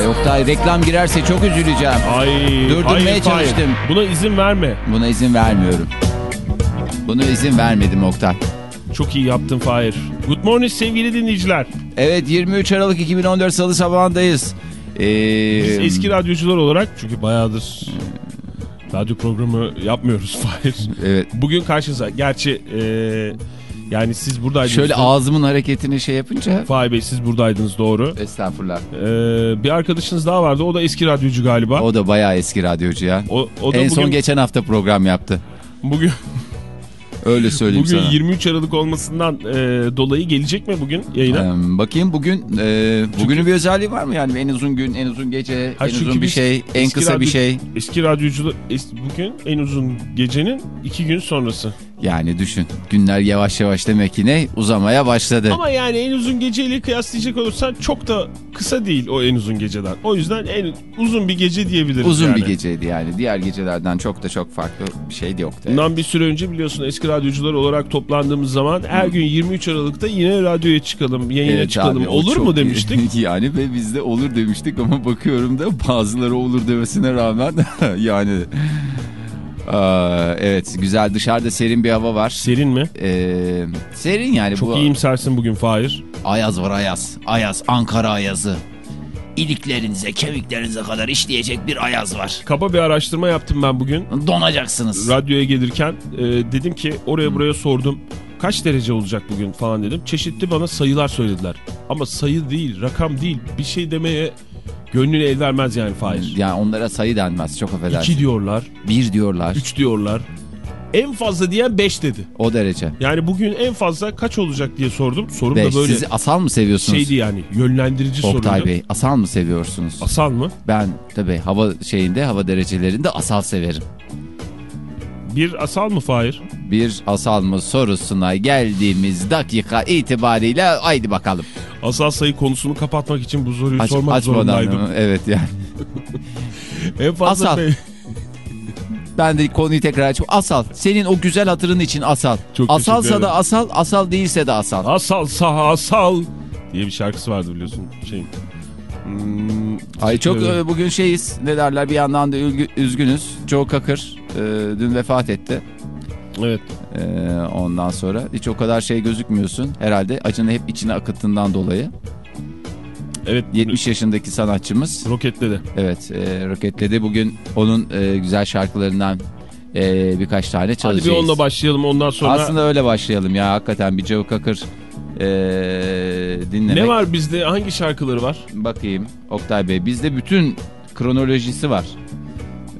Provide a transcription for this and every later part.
Ay Oktay reklam girerse çok üzüleceğim. Ay, Durdurmaya hayır, çalıştım. hayır. Buna izin verme. Buna izin vermiyorum. Buna izin vermedim Oktay. Çok iyi yaptın Fahir. Good morning sevgili dinleyiciler. Evet 23 Aralık 2014 Salı sabahındayız. Ee, Biz eski radyocular olarak çünkü bayağıdır radyo programı yapmıyoruz Fahir. Evet. Bugün karşınıza. Gerçi e, yani siz buradaydınız. Şöyle da- ağzımın hareketini şey yapınca... Fahir Bey siz buradaydınız doğru. Estağfurullah. E, bir arkadaşınız daha vardı. O da eski radyocu galiba. O da bayağı eski radyocu ya. O, o da en bugün, son geçen hafta program yaptı. bugün, Öyle söyleyeyim bugün sana. 23 Aralık olmasından e, dolayı gelecek mi bugün yayına? Ee, bakayım bugün e, bugünün bir özelliği var mı yani en uzun gün, en uzun gece, Ha, en çünkü uzun bir şey, en kısa bir radyo- şey. Eski radyocular es- bugün en uzun gecenin iki gün sonrası. Yani düşün günler yavaş yavaş demek ki ne uzamaya başladı. Ama yani en uzun geceyle kıyaslayacak olursan çok da kısa değil o en uzun geceden. O yüzden en uzun bir gece diyebiliriz Uzun yani. bir geceydi yani diğer gecelerden çok da çok farklı bir şey de yoktu. Bundan bir süre önce biliyorsun eski radyocular olarak toplandığımız zaman her gün 23 Aralık'ta yine radyoya çıkalım, yayına Evet çıkalım abi, olur mu demiştik. yani ve biz de olur demiştik ama bakıyorum da bazıları olur demesine rağmen yani Aa, evet güzel dışarıda serin bir hava var. Serin mi? Ee, serin yani Çok bu iyimsersin bugün Fahir. ayaz var ayaz. Ayaz Ankara ayazı. İliklerinize kemiklerinize kadar işleyecek bir ayaz var. Kaba bir araştırma yaptım ben bugün. Donacaksınız. Radyoya gelirken e, dedim ki oraya buraya sordum. Kaç derece olacak bugün falan dedim. Çeşitli bana sayılar söylediler. Ama sayı değil, rakam değil. Bir şey demeye gönlüne el vermez yani Fahir. Yani onlara sayı denmez çok affedersin. 2 diyorlar, Bir diyorlar 3 diyorlar. En fazla diyen 5 dedi. o derece. Yani bugün en fazla kaç olacak diye sordum. Sorum Beş. da böyle Siz asal mı seviyorsunuz? şeydi yani yönlendirici soruydu. Oktay Bey asal mı seviyorsunuz? Asal mı? Ben tabii hava şeyinde hava derecelerinde asal severim. Bir asal mı Fahir? Bir asal mı sorusuna geldiğimiz dakika itibariyle haydi bakalım. Asal sayı konusunu kapatmak için bu soruyu Aç, sormak zorundaydım. mı? Evet yani. En fazla Asal. be- Ben de konuyu tekrar açayım. Asal. Senin o güzel hatırın için asal. Çok Asalsa da asal, asal değilse de asal. Asal saha asal diye bir şarkısı vardı biliyorsun şeyin. Hmm, Ay çok ederim. e, bugün şeyiz. Ne derler bir yandan da üzgünüz. Joe Cocker e, dün vefat etti. Evet. E, ondan sonra hiç o kadar şey gözükmüyorsun. Herhalde acını hep içine akıttığından dolayı. Evet. 70 yaşındaki sanatçımız. Roketledi. Evet e, roketledi. Bugün onun e, güzel şarkılarından e, birkaç tane Hadi çalacağız. bir onunla başlayalım ondan sonra. Aslında öyle başlayalım ya hakikaten bir Joe Cocker e, dinlemek. Ne var bizde hangi şarkıları var? Bakayım Oktay Bey bizde bütün kronolojisi var.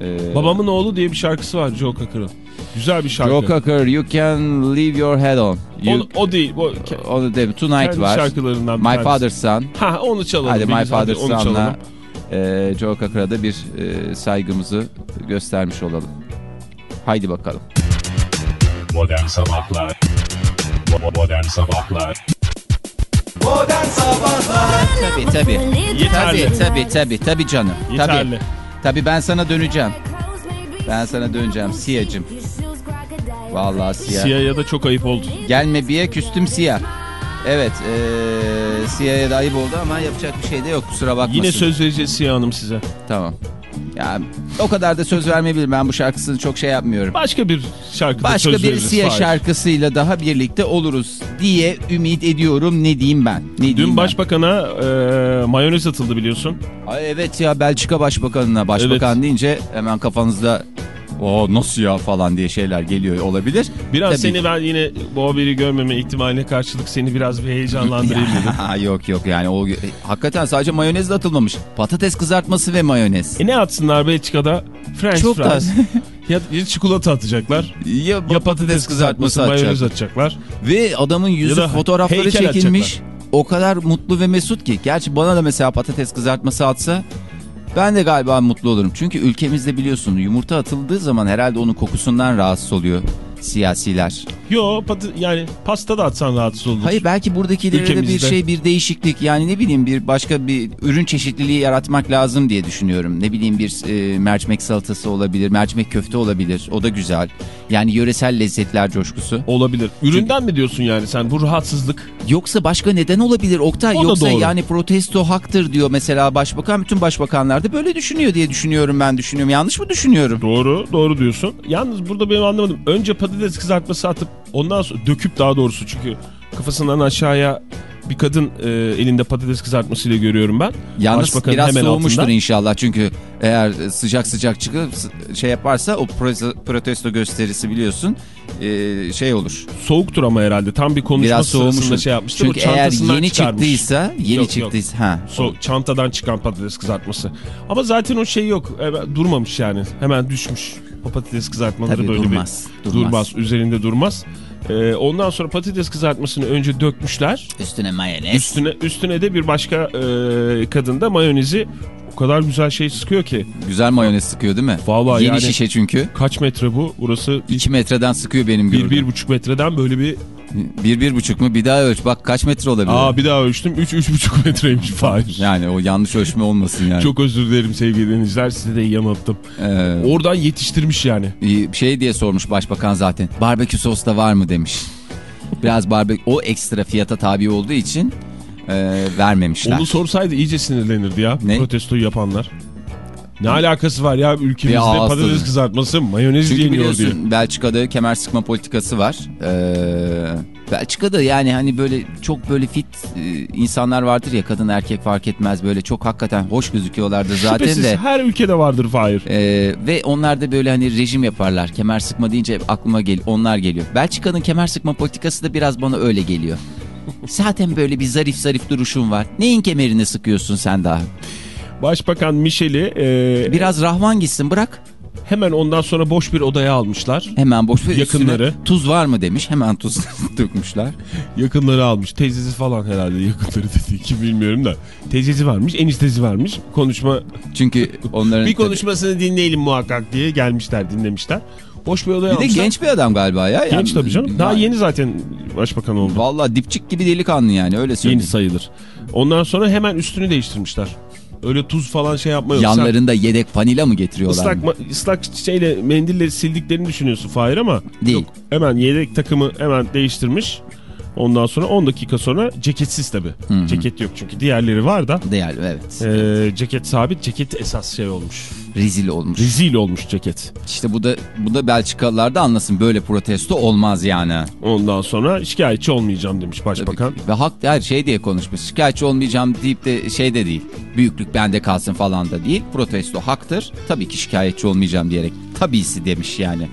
E, Babamın oğlu diye bir şarkısı var Joe Cocker'ın. Güzel bir şarkı. Joe Cocker You Can Leave Your Head On. You, o, o değil. O, onu de, Tonight kendi var. şarkılarından My tanesi. Father's Son. Ha onu çalalım. Hadi My Father's onu Son'la çalalım. e, Joe Cocker'a da bir e, saygımızı göstermiş olalım. Haydi bakalım. Modern Sabahlar Modern Sabahlar Modern Sabahlar Tabii tabii. Yeterli. Tabii tabii tabii tabii canım. Yeterli. Tabii. Tabii ben sana döneceğim. Ben sana döneceğim Siyacım. Vallahi Siyah. Siyah'a da çok ayıp oldu. Gelme biye küstüm Siyah. Evet eee Siyah'a da ayıp oldu ama yapacak bir şey de yok kusura bakmasın. Yine söz vereceğiz Siyah Hanım size. Tamam. Ya o kadar da söz vermeyebilirim. Ben bu şarkısını çok şey yapmıyorum. Başka bir şarkıda Başka söz bir veririz. Siyah Fahir. şarkısıyla daha birlikte oluruz diye ümit ediyorum. Ne diyeyim ben? Ne diyeyim Dün ben? başbakana e, mayonez atıldı biliyorsun. Ay evet ya Belçika Başbakanı'na başbakan deyince hemen kafanızda o nasıl ya falan diye şeyler geliyor olabilir. Biraz Tabii. seni ben yine bu haberi görmeme ihtimaline karşılık seni biraz bir heyecanlandırayım dedim. Yok yok yani o hakikaten sadece mayonez de atılmamış. Patates kızartması ve mayonez. E ne atsınlar Belçika'da? French Çok fries. ya, ya çikolata atacaklar. Ya, Ya patates kızartması, atacak. mayonez atacaklar. Ve adamın yüzü fotoğrafları çekilmiş. O kadar mutlu ve mesut ki. Gerçi bana da mesela patates kızartması atsa Ben de galiba mutlu olurum. Çünkü ülkemizde biliyorsun yumurta atıldığı zaman herhalde onun kokusundan rahatsız oluyor siyasiler. Yo patı, yani pasta da atsan rahatsız olur. Hayır belki buradakilere de bir şey bir değişiklik yani ne bileyim bir başka bir ürün çeşitliliği yaratmak lazım diye düşünüyorum. Ne bileyim bir e, mercimek salatası olabilir, mercimek köfte olabilir. O da güzel. Yani yöresel lezzetler coşkusu. Olabilir. Üründen mi diyorsun yani sen bu rahatsızlık? Yoksa başka neden olabilir Oktay? O Yoksa yani protesto haktır diyor mesela başbakan. Bütün başbakanlar da böyle düşünüyor diye düşünüyorum ben düşünüyorum. Yanlış mı düşünüyorum? Doğru, doğru diyorsun. Yalnız burada benim anlamadım. Önce patates kızartması atıp ondan sonra döküp daha doğrusu çünkü kafasından aşağıya bir kadın e, elinde patates kızartmasıyla görüyorum ben. Yalnız Başbakanın biraz hemen soğumuştur altında. inşallah. Çünkü eğer sıcak sıcak çıkıp şey yaparsa o protesto- gösterisi biliyorsun e, şey olur. Soğuktur ama herhalde. Tam bir konuşma Biraz sırasında şey yapmıştır. Çünkü eğer yeni çıkarmış. çıktıysa yeni Yok, yok. çıktıysa ha. So, çantadan çıkan patates kızartması. Ama zaten o şey yok. Hemen durmamış yani. Hemen düşmüş. O patates kızartmaları Tabii böyle durmaz, bir durmaz. durmaz. Üzerinde durmaz. Ee, ondan sonra patates kızartmasını önce dökmüşler. Üstüne mayonez. Üstüne üstüne de bir başka e, kadın da mayonezi o kadar güzel şey sıkıyor ki. Güzel mayonez sıkıyor değil mi? Vallahi Yeni yani- şişe çünkü. Kaç metre bu? Burası 2 metreden sıkıyor benim gördüğüm. bir buçuk metreden böyle bir... Bir, bir buçuk mu? Bir daha ölç. Bak kaç metre olabilir? Aa bir daha ölçtüm. Üç, üç buçuk metreymiş Fahir. Yani o yanlış ölçme olmasın yani. Çok özür dilerim sevgili dinleyiciler. Size de yanılttım. Ee, Oradan yetiştirmiş yani. şey diye sormuş başbakan zaten. Barbekü sos da var mı demiş. Biraz barbekü o ekstra fiyata tabi olduğu için e, vermemişler. Onu sorsaydı iyice sinirlenirdi ya Ne? protestoyu yapanlar. Ne alakası var ya ülkemizde ağız patates kızartması mayonez Çünkü yeniyor diye. Belçika'da kemer sıkma politikası var. Ee, Belçika'da yani hani böyle çok böyle fit e, insanlar vardır ya kadın erkek fark etmez böyle çok hakikaten hoş gözüküyorlardı zaten Şüphesiz de. her ülkede vardır Fahir. Ee, ve onlar da böyle hani rejim yaparlar. Kemer sıkma deyince aklıma gel onlar geliyor. Belçika'nın kemer sıkma politikası da biraz bana öyle geliyor. Zaten böyle bir zarif zarif duruşun var. Neyin kemerini sıkıyorsun sen daha? Başbakan Michel'i e, Biraz rahvan gitsin bırak. hemen ondan sonra boş bir odaya almışlar. Hemen boş ver. Yakınları. Üstüne Tuz var mı demiş. Hemen tuz dökmüşler. Yakınları almış. Teyzesi falan herhalde yakınları dedi ki bilmiyorum da. Teyzesi varmış, eniştesi varmış. Konuşma Çünkü onların... bir konuşmasını dinleyelim muhakkak diye gelmişler, dinlemişler. Boş bir odaya Bir de almışlar. genç bir adam galiba ya. Genç Yani- tabii canım. Daha yeni zaten başbakan oldu. Vallahi dipçik gibi delikanlı yani öyle Yeni söyleyeyim. sayılır. Ondan sonra hemen üstünü değiştirmişler. Öyle tuz falan şey yapma yok. Sen Yanlarında yedek vanila mı getiriyorlar? ıslak, ma- ıslak şeyle mendille sildiklerini düşünüyorsun Fahir ama Değil. yok. Hemen yedek takımı hemen değiştirmiş. Ondan sonra 10 dakika sonra ceketsiz tabii. hı. Ceket yok çünkü diğerleri var da. Değerli evet. Ee, ceket sabit, ceket esas şey olmuş. Rezil olmuş. Rezil olmuş ceket. İşte bu da bu da Belçikalılar da anlasın böyle protesto olmaz yani. Ondan sonra şikayetçi olmayacağım demiş başbakan. Ve hak her şey diye konuşmuş. Şikayetçi olmayacağım deyip de şey de değil. Büyüklük bende kalsın falan da değil. Protesto haktır. Tabii ki şikayetçi olmayacağım diyerek. Tabisi demiş yani.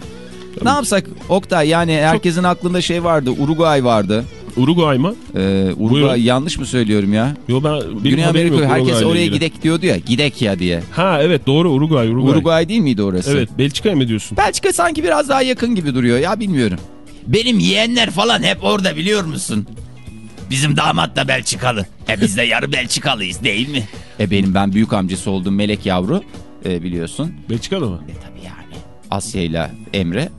Ne yapsak Oktay yani herkesin aklında şey vardı. Uruguay vardı. Uruguay mı? Ee, Uruguay Buyurun. yanlış mı söylüyorum ya? Yo ben Güney Amerika herkes oraya ilgili. gidek diyordu ya. Gidek ya diye. Ha evet doğru Uruguay Uruguay. Uruguay değil miydi orası? Evet Belçika'ya mı diyorsun? Belçika sanki biraz daha yakın gibi duruyor ya bilmiyorum. Benim yeğenler falan hep orada biliyor musun? Bizim damat da Belçikalı. E biz de yarı Belçikalıyız değil mi? E benim ben büyük amcası oldum Melek yavru e, biliyorsun. Belçika'da mı? E tabii yani Asya ile Emre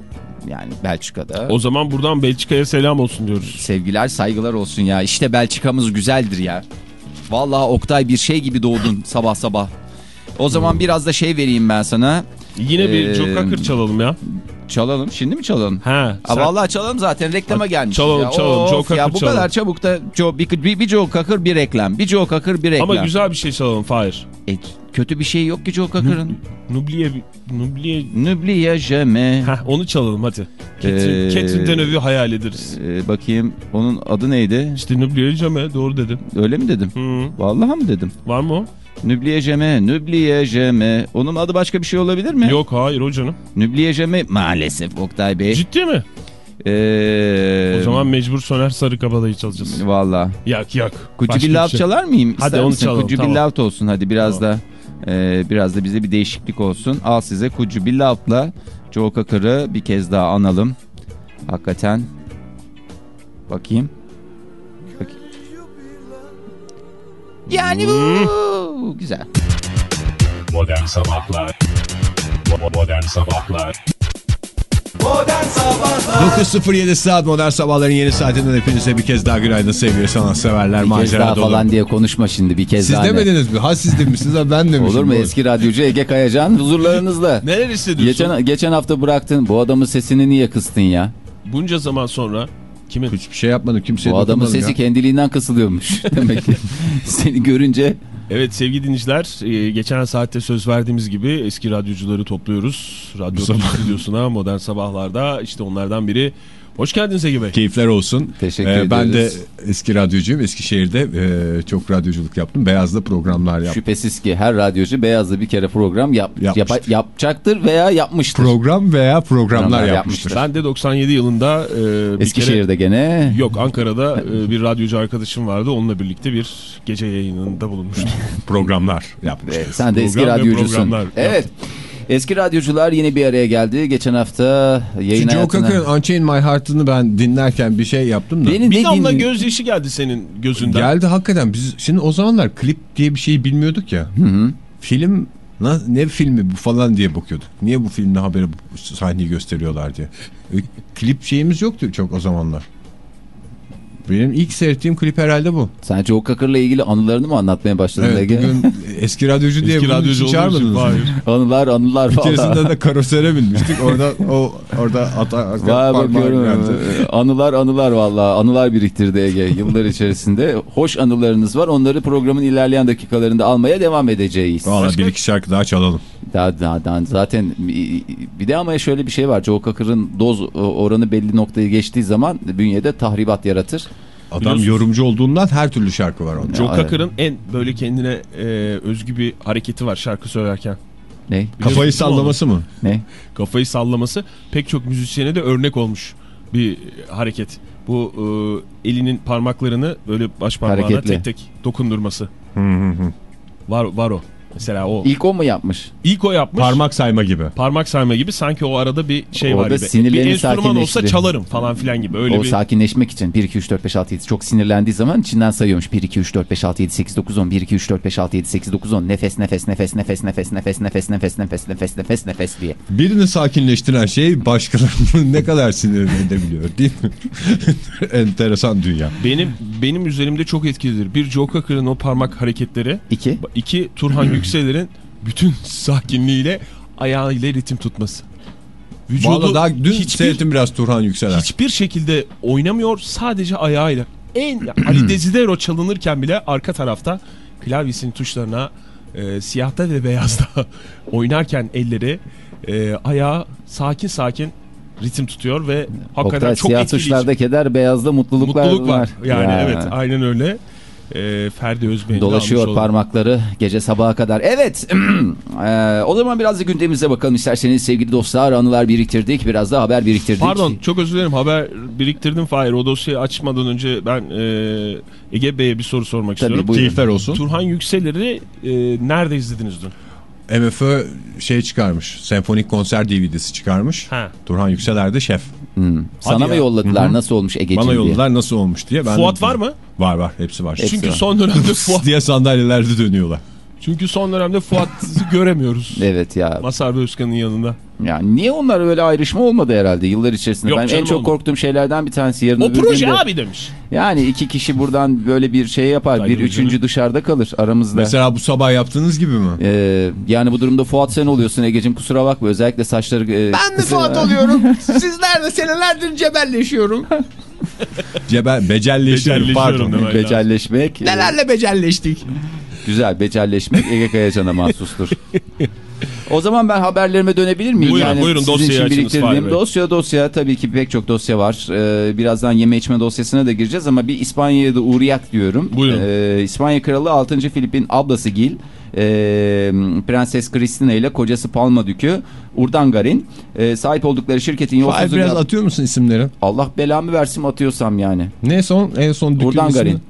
yani Belçika'da. O zaman buradan Belçika'ya selam olsun diyoruz. Sevgiler saygılar olsun ya. İşte Belçika'mız güzeldir ya. Vallahi Oktay bir şey gibi doğdun sabah sabah. O zaman biraz da şey vereyim ben sana. Yine bir Ee, Joe Cocker çalalım ya. Çalalım. Şimdi mi çalalım? Ha, sen- vallahi çalalım zaten reklama gelmiş. çalalım, ya. çalalım. Of Joe Cocker ya bu çalalım. kadar çabuk da Joe, bir, bir, bir Joe Cocker bir reklam. Bir Joe Cocker bir reklam. Ama güzel bir şey çalalım Fahir. E, kötü bir şey yok ki Joe Cocker'ın. Nubliye, Nubliye... N'oublie jamais. Heh, onu çalalım hadi. Catherine, Ee, Catherine Deneuve'ü hayal ederiz. Ee, bakayım onun adı neydi? İşte Nubliye Jamais doğru dedim. Öyle mi dedim? Hı. Vallahi mı dedim? Var mı o? N'oublie jamais. Onun adı başka bir şey olabilir mi? Yok hayır o canım. Jamais maalesef Oktay Bey. Ciddi mi? Ee, O zaman mecbur Soner Sarıkabadayı çalacağız. Vallahi. Yak yak. Kucu lav şey. çalar mıyım? Hadi İster onu misin? çalalım, Kucu tamam. bir lav olsun hadi biraz da e, biraz da bize bir değişiklik olsun. Al size Kucu bir lavla Joe Cocker'ı bir kez daha analım. Hakikaten. Bakayım. Yani bu güzel. Modern Sabahlar Modern Sabahlar Modern Sabahlar 9.07 saat modern sabahların yeni saatinden hepinize bir kez daha günaydın sevgili sanatseverler. Bir kez macera daha dolu. falan diye konuşma şimdi bir kez Siz daha. ne? demediniz mi? Ha siz demişsiniz ha ben demişim. Olur mu Doğru. eski radyocu Ege Kayacan huzurlarınızda. Neler hissediyorsun? Geçen, geçen hafta bıraktın bu adamın sesini niye kıstın ya? Bunca zaman sonra kimin? Hiçbir şey yapmadım kimseye Bu adamın sesi ya. kendiliğinden kısılıyormuş. Demek ki seni görünce Evet sevgili dinleyiciler e, geçen saatte söz verdiğimiz gibi eski radyocuları topluyoruz. Radyo stüdyosuna modern sabahlarda işte onlardan biri. Hoş geldiniz Ege Bey. Keyifler olsun. Teşekkür ben de ederiz. eski radyocuyum. Eskişehir'de e, çok radyoculuk yaptım. Beyaz'da programlar yaptım. şüphesiz ki her radyocu Beyaz'da bir kere program yap, yapa- yapacaktır veya yapmıştır. Program veya programlar Programlar yapmıştır. yapmıştır. Ben de 97 yılında e, bir kere... Eskişehir'de gene Yok Ankara'da e, bir radyocu arkadaşım vardı. Onunla birlikte bir gece yayınında bulunmuştum. Programlar yapmıştır. e, sen de eski Program ve radyocusun. Evet. Eski radyocular yine bir araya geldi. Geçen hafta yayın Şu Joe hayatına... Cocker'ın Unchain My Heart'ını ben dinlerken bir şey yaptım da. Beni bir damla din- gözyaşı geldi senin gözünden. Geldi hakikaten. Biz şimdi o zamanlar klip diye bir şeyi bilmiyorduk ya. Film na- ne filmi bu falan diye bakıyorduk. Niye bu filmde haberi sahneyi gösteriyorlar diye. E, klip şeyimiz yoktu çok o zamanlar. Benim ilk seyrettiğim klip herhalde bu. Sen Joe Cocker'la ilgili anılarını mı anlatmaya başladın Evet, Ege? bugün eski radyocu diye Eski bunun için radyocu için çağırmadınız hayır. Anılar anılar Bir falan. keresinde de karosere binmiştik. Orada o orada ata, parmağı bakıyorum. geldi. Anılar anılar vallahi anılar biriktirdi Ege yıllar içerisinde. Hoş anılarınız var. Onları programın ilerleyen dakikalarında almaya devam edeceğiz. Valla bir iki şarkı daha çalalım. Daha, daha, daha zaten bir de ama şöyle bir şey var. Joe Cocker'ın doz oranı belli noktayı geçtiği zaman bünyede tahribat yaratır. Adam yorumcu olduğundan her türlü şarkı var onda. Joe. Cocker'ın en böyle kendine e, özgü bir hareketi var şarkı söylerken. Ne? Kafayı Biliyorsun sallaması mı? Ne? Kafayı sallaması pek çok müzisyene de örnek olmuş bir hareket. Bu e, elinin parmaklarını böyle baş parmağına Hareketli. tek tek dokundurması. Var var o. Mesela o. İlk o mu yapmış? İlk o yapmış. Parmak sayma gibi. Parmak sayma gibi sanki o arada bir şey Orada var gibi. sinirlerini Bir enstrüman olsa çalarım falan filan gibi. Öyle o bir sakinleşmek için 1 2 3 4 5 6 7 çok sinirlendiği zaman içinden sayıyormuş. 1 2 3 4 5 6 7 8 9 10 1 2 3 4 5 6 7 8 9 10 nefes nefes nefes nefes nefes nefes nefes nefes nefes nefes nefes nefes diye. Birini sakinleştiren şey başkalarını ne kadar sinir edebiliyor değil mi? Enteresan dünya. benim benim üzerimde çok etkilidir. Bir Joe Cocker'ın o parmak hareketleri, 2 iki Turhan Yükseler'in bütün sakinliğiyle ayağıyla ritim tutması. Valla daha dün hiçbir, seyrettim biraz Turhan Yükselen. hiçbir şekilde oynamıyor sadece ayağıyla. En Ali Desidero çalınırken bile arka tarafta klavyesinin tuşlarına e, siyahta ve beyazda oynarken elleri e, ayağı sakin sakin ritim tutuyor ve hakikaten Oktay çok siyah etkileyici. tuşlarda keder beyazda mutluluklar Mutluluk var. Yani Ya. evet aynen öyle. E, Ferdi Özbey'in Dolaşıyor parmakları gece sabaha kadar. Evet. Ee, o zaman biraz da gündemimize bakalım isterseniz sevgili dostlar. Anılar biriktirdik. Biraz da haber biriktirdik. Pardon çok özür dilerim haber biriktirdim Fahir. O dosyayı açmadan önce ben e, Ege Bey'e bir soru sormak Tabii, istiyorum. buyurun. Keyifler olsun. Turhan Yükseler'i e, nerede izlediniz dün? MFÖ şey çıkarmış. Senfonik konser DVD'si çıkarmış. Ha. Turhan Yükseler de şef. Hmm. Sana Hadi mı ya. yolladılar? Nasıl olmuş Ege'ciğim Bana diye? yolladılar nasıl olmuş diye. Ben Fuat de- var mı? Var var hepsi var. Hepsi Çünkü var. son dönemde Fuat diye sandalyelerde dönüyorlar. çünkü son dönemde Fuat'ı göremiyoruz. Evet ya. Masar Özkan'ın yanında. Yani niye onlar öyle ayrışma olmadı herhalde yıllar içerisinde? Yok ben en canım, çok olmadı. korktuğum şeylerden bir tanesi yarın O proje gün de- abi demiş. Yani iki kişi buradan böyle bir şey yapar. Bir canım. üçüncü dışarıda kalır aramızda. Mesela bu sabah yaptığınız gibi mi? Ee, yani bu durumda Fuat sen oluyorsun Ege'cim kusura bakma özellikle saçları... e, Ben de Fuat oluyorum. Sizlerle senelerdir cebelleşiyorum. Cebel, becelleşiyorum pardon. Becelleşmek. e, Nelerle becelleştik. Güzel becelleşmek Ege Kayacan'a mahsustur. O zaman ben haberlerime dönebilir miyim? Buyurun, buyurun, sizin dosyayı için açınız dosya dosya tabii ki pek çok dosya var. Ee, birazdan yeme içme dosyasına da gireceğiz ama bir İspanya'ya da uğrayak diyorum. Buyurun. Ee, İspanya Kralı 6. Filip'in ablası Gil, e, Prenses Cristina ile kocası Palma Dükü Urdangarin e, sahip oldukları şirketin Fahir yolsuzluk... biraz atıyor musun isimleri? Allah belamı versin atıyorsam yani. Ne son? En son dükün Urdangarin. ismi?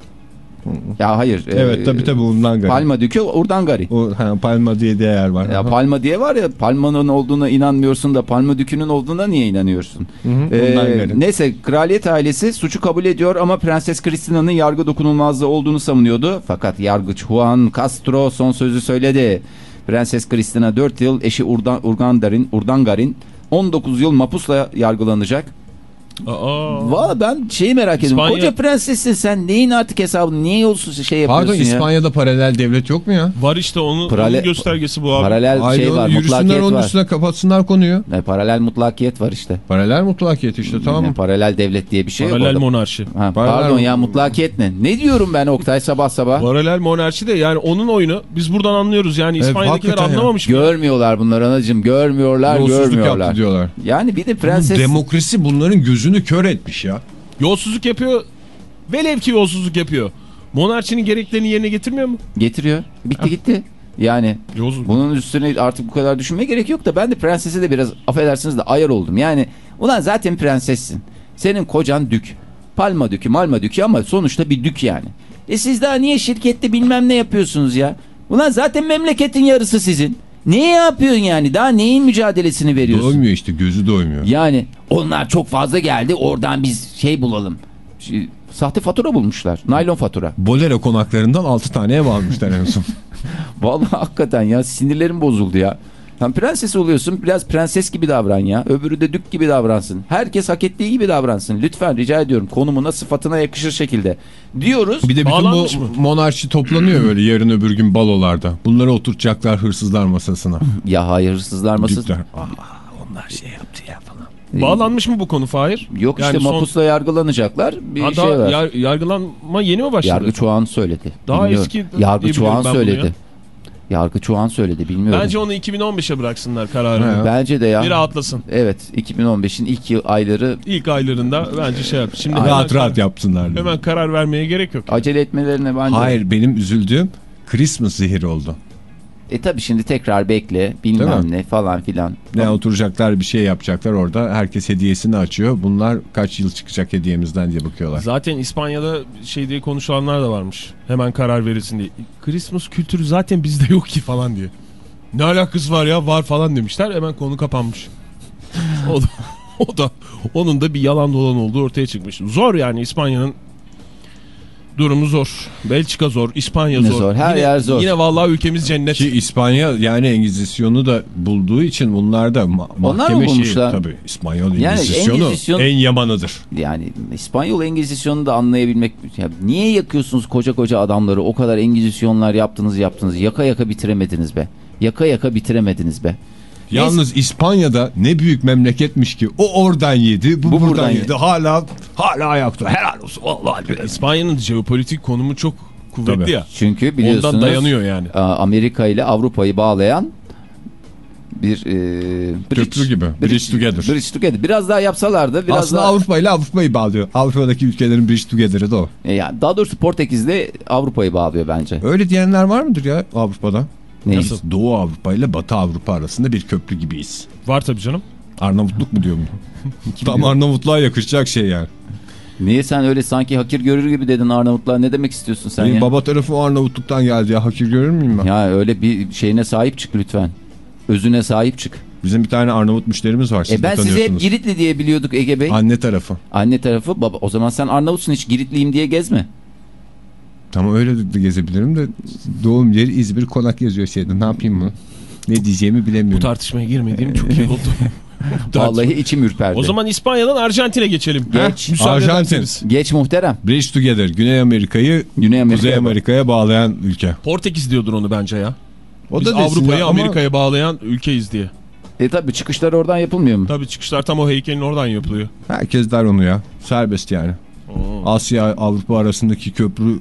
Ya hayır. Evet e, tabii tabii Urdangarin. Palma Dükü Urdangarin. O, ha, Palma diye diğer yer var. Ya Aha. Palma diye var ya Palma'nın olduğuna inanmıyorsun da Palma Dükü'nün olduğuna niye inanıyorsun? Hı hı, Ee, neyse kraliyet ailesi suçu kabul ediyor ama Prenses Cristina'nın yargı dokunulmazlığı olduğunu savunuyordu. Fakat yargıç Juan Castro son sözü söyledi. Prenses Kristina 4 yıl, eşi Urdan, Urgandarin, Urdangarin 19 yıl mapusla yargılanacak. Aa. Valla ben şeyi merak ediyorum. İspanya- Koca prensessin sen neyin artık hesabını niye yolsuz şey yapıyorsun Pardon ya? İspanya'da paralel devlet yok mu ya? Var işte onun, Parale- onun göstergesi bu abi. Paralel Haydi şey onu var, yürüsünler mutlakiyet onun var. üstüne kapatsınlar konuyu. E, paralel mutlakiyet var işte. Paralel mutlakiyet işte tamam E, mı? paralel devlet diye bir şey Paralel yok. orada. monarşi. Ha, Paralel pardon mu- ya mutlakiyet ne? Ne diyorum ben Oktay sabah sabah? Paralel monarşi de yani onun oyunu biz buradan anlıyoruz. Yani Evet, İspanya'dakiler hakikaten ya. anlamamış mı? Görmüyorlar bunlar anacığım görmüyorlar Yolsuzluk görmüyorlar. yaptı diyorlar. Yani bir de prenses Demokrasi bunların gözünü kör etmiş ya. Yolsuzluk yapıyor. Velev ki yolsuzluk yapıyor. Monarşinin gereklerini yerine getirmiyor mu? getiriyor. Bitti gitti. Yani Yolsuzluk. bunun üstüne artık bu kadar düşünmeye gerek yok da ben de prensese de biraz affedersiniz de ayar oldum. Yani ulan zaten prensessin. Senin kocan dük. Palma dükü malma dükü ama sonuçta bir dük yani. E siz daha niye şirkette bilmem ne yapıyorsunuz ya? Ulan zaten memleketin yarısı sizin. Ne yapıyorsun yani? Daha neyin mücadelesini veriyorsun? Doymuyor işte gözü doymuyor. Yani onlar çok fazla geldi oradan biz şey bulalım. Şey, sahte fatura bulmuşlar. Naylon fatura. Bolero konaklarından 6 tane ev almışlar en son. Vallahi hakikaten ya sinirlerim bozuldu ya. Sen prenses oluyorsun biraz prenses gibi davran ya. Öbürü de dük gibi davransın. Herkes hak ettiği gibi davransın. Lütfen rica ediyorum konumuna sıfatına yakışır şekilde. Diyoruz. Bir de bütün Bağlanmış bu mı? monarşi toplanıyor böyle yarın öbür gün balolarda. Bunları oturtacaklar hırsızlar masasına. Ya hayır hırsızlar masası. Dükler. Onlar şey yaptı ya falan. Bağlanmış mı bu konu Fahir? Yok işte Yani son- mapusla yargılanacaklar. Bir Ha, şey var. yar- yargılanma yeni mi başladı? Yargı Çoğan söyledi. Daha Bilmiyorum. eski Yargı Çoğan söyledi. Ya. Yargı Çoğan söyledi bilmiyorum. Bence onu 2015'e bıraksınlar kararını. Bence de ya. Bir rahatlasın. Evet 2015'in ilk yıl ayları İlk aylarında bence şey yap. Şimdi Rahat rahat yapsınlar. hemen karar vermeye gerek yok. acele etmelerine bence. Hayır benim üzüldüğüm Christmas zehri oldu. E tabi şimdi tekrar bekle bilmem ne falan filan. Ne oturacaklar bir şey yapacaklar orada. Herkes hediyesini açıyor. Bunlar kaç yıl çıkacak hediyemizden diye bakıyorlar. Zaten İspanya'da şey diye konuşulanlar da varmış. Hemen karar verilsin diye. Christmas kültürü zaten bizde yok ki falan diye. Ne alakası var ya var falan demişler. Hemen konu kapanmış. o da, o da onun da bir yalan dolan olduğu ortaya çıkmış. Zor yani İspanya'nın durumu zor. Belçika zor, İspanya Ne zor. zor, her yine, yer zor. Yine vallahi ülkemiz cennet. Ki İspanya yani Engizisyon'u da bulduğu için bunlar da ma Onlar mı mahkeme şeyi. bulmuşlar? Tabii İspanyol Yani Engizisyonu Engizisyon- en yamanıdır. Yani İspanyol Engizisyon'u da anlayabilmek. Ya niye yakıyorsunuz koca koca adamları? O kadar Engizisyonlar yaptınız yaptınız. Yaka yaka bitiremediniz be. Yaka yaka bitiremediniz be. Yalnız İspanya'da ne büyük memleketmiş ki o oradan yedi bu, Bu buradan, buradan yedi. yedi. Hala hala ayakta helal olsun vallahi. İspanya'nın jeopolitik konumu çok kuvvetli Tabii. ya. Çünkü biliyorsunuz Ondan dayanıyor yani. a, Amerika ile Avrupa'yı bağlayan bir e, Köprü gibi. Bridge together. Bridge together. Biraz daha yapsalardı biraz Aslında daha Avrupa ile Avrupa'yı bağlıyor. Avrupa'daki ülkelerin bridge together'ı da o. E, yani daha doğrusu Portekiz'le Avrupa'yı bağlıyor bence. Öyle diyenler var mıdır ya Avrupa'da? Neyi? Biz Doğu Avrupa ile Batı Avrupa arasında bir köprü gibiyiz. Var tabii canım. Arnavutluk mu diyor bunu? Tam Arnavutluğa yakışacak şey yani. Niye sen öyle sanki hakir görür gibi dedin Arnavutlar? Ne demek istiyorsun sen Benim ya? baba tarafı o Arnavutluk'tan geldi ya. Hakir görür müyüm ben? Ya öyle bir şeyine sahip çık lütfen. Özüne sahip çık. Bizim bir tane Arnavut müşterimiz var. Siz E ben sizi hep. Giritli diye biliyorduk Ege Bey. Anne tarafı. Anne tarafı baba. O zaman sen Arnavutsun hiç Giritliyim diye gezme. Tamam öyle de gezebilirim de doğum yeri İzmir konak yazıyor şeyde. Ne yapayım mı? Ne diyeceğimi Bu bilemiyorum. tartışmaya girmediğim çok iyi oldu. Vallahi içim ürperdi. O zaman İspanya'dan Arjantin'e geçelim. Geç. Müsaade Arjantin. Geç muhterem. Bridge Together. Güney Amerika'yı Güney Amerika'ya Kuzey. Amerika'ya bağlayan ülke. Portekiz diyordur onu bence ya. O Biz da Avrupa'yı ama Amerika'ya bağlayan ülkeyiz diye. E tabi çıkışlar oradan yapılmıyor mu? Tabii çıkışlar tam o heykelin oradan yapılıyor. herkes der onu ya. Serbest yani. Oo. Asya Avrupa arasındaki köprü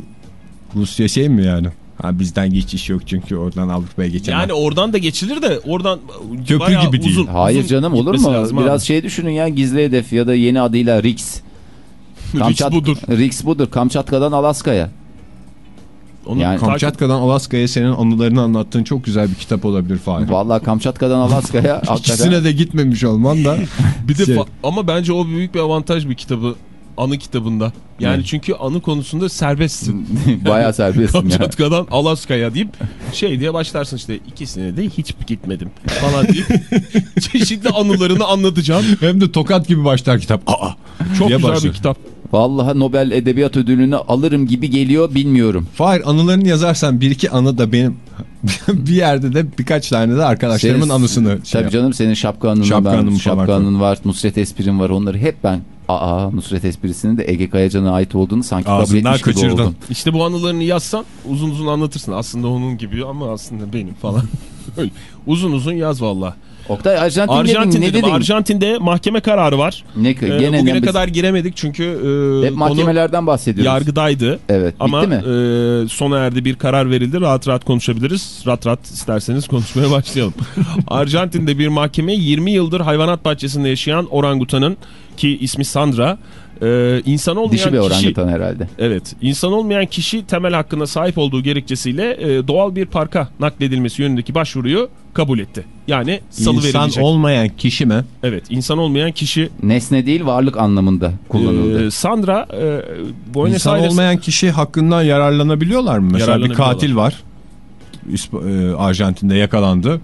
Rusya şey mi yani? Ha bizden geçiş yok çünkü oradan Avrupa'ya geçemem. Yani oradan da geçilir de oradan Köprü gibi değil. uzun- Hayır uzun canım olur mu? lazım Biraz abi. şey düşünün ya gizli hedef ya da yeni adıyla Rix. Risk budur. Rix budur. Kamçatka'dan Alaska'ya. Onu Yani- Kamçatka'dan Alaska'ya senin anılarını anlattığın çok güzel bir kitap olabilir Fahir. Vallahi Kamçatka'dan Alaska'ya İkisine de gitmemiş olman da bir de şey- ama bence o büyük bir avantaj bir kitabı anı kitabında. Yani Ne? çünkü anı konusunda serbestsin. bayağı serbestim ya. Kamçatka'dan Alaska'ya deyip şey diye başlarsın işte ikisine de hiç gitmedim falan deyip çeşitli anılarını anlatacağım. hem de tokat gibi başlar kitap. Aa, Çok güzel başlıyor. bir kitap. Vallahi Nobel Edebiyat Ödülünü alırım gibi geliyor bilmiyorum. Fahir anılarını yazarsan bir iki anı da benim bir yerde de birkaç tane de arkadaşlarımın Senin- anısını şey Tabii yap. canım senin şapka anın Şapka anım falan şapka var. anın var, Nusret Esprin var onları hep ben Aa Nusret Esprisi'nin de Ege Kayacan'a ait olduğunu sanki kabul Ağzından gibi kaçırdın. oldum. İşte bu anılarını yazsan uzun uzun anlatırsın. Aslında onun gibi ama aslında benim falan. Öyle. uzun uzun yaz valla. Oktay Arjantin, Arjantin dedin, ne dedin? Arjantin'de mahkeme kararı var. Ne, Ee, gene bugüne ne- kadar giremedik çünkü e, hep mahkemelerden bahsediyoruz. yargıdaydı. Evet, Ama bitti mi? e, sona erdi bir karar verildi. Rahat rahat konuşabiliriz. Rahat rahat isterseniz konuşmaya başlayalım. Arjantin'de bir mahkeme 20 yıldır hayvanat bahçesinde yaşayan orangutanın ki ismi Sandra e, insan olmayan Dişi bir kişi orangutan herhalde. Evet, insan olmayan kişi temel hakkına sahip olduğu gerekçesiyle e, doğal bir parka nakledilmesi yönündeki başvuruyu kabul etti. Yani salı İnsan verilecek. olmayan kişi mi? Evet, insan olmayan kişi Nesne değil varlık anlamında kullanıldı. e, Sandra e, Buenos İnsan Aires olmayan kişi hakkından yararlanabiliyorlar mı? Mesela bir katil var. E, Arjantin'de yakalandı.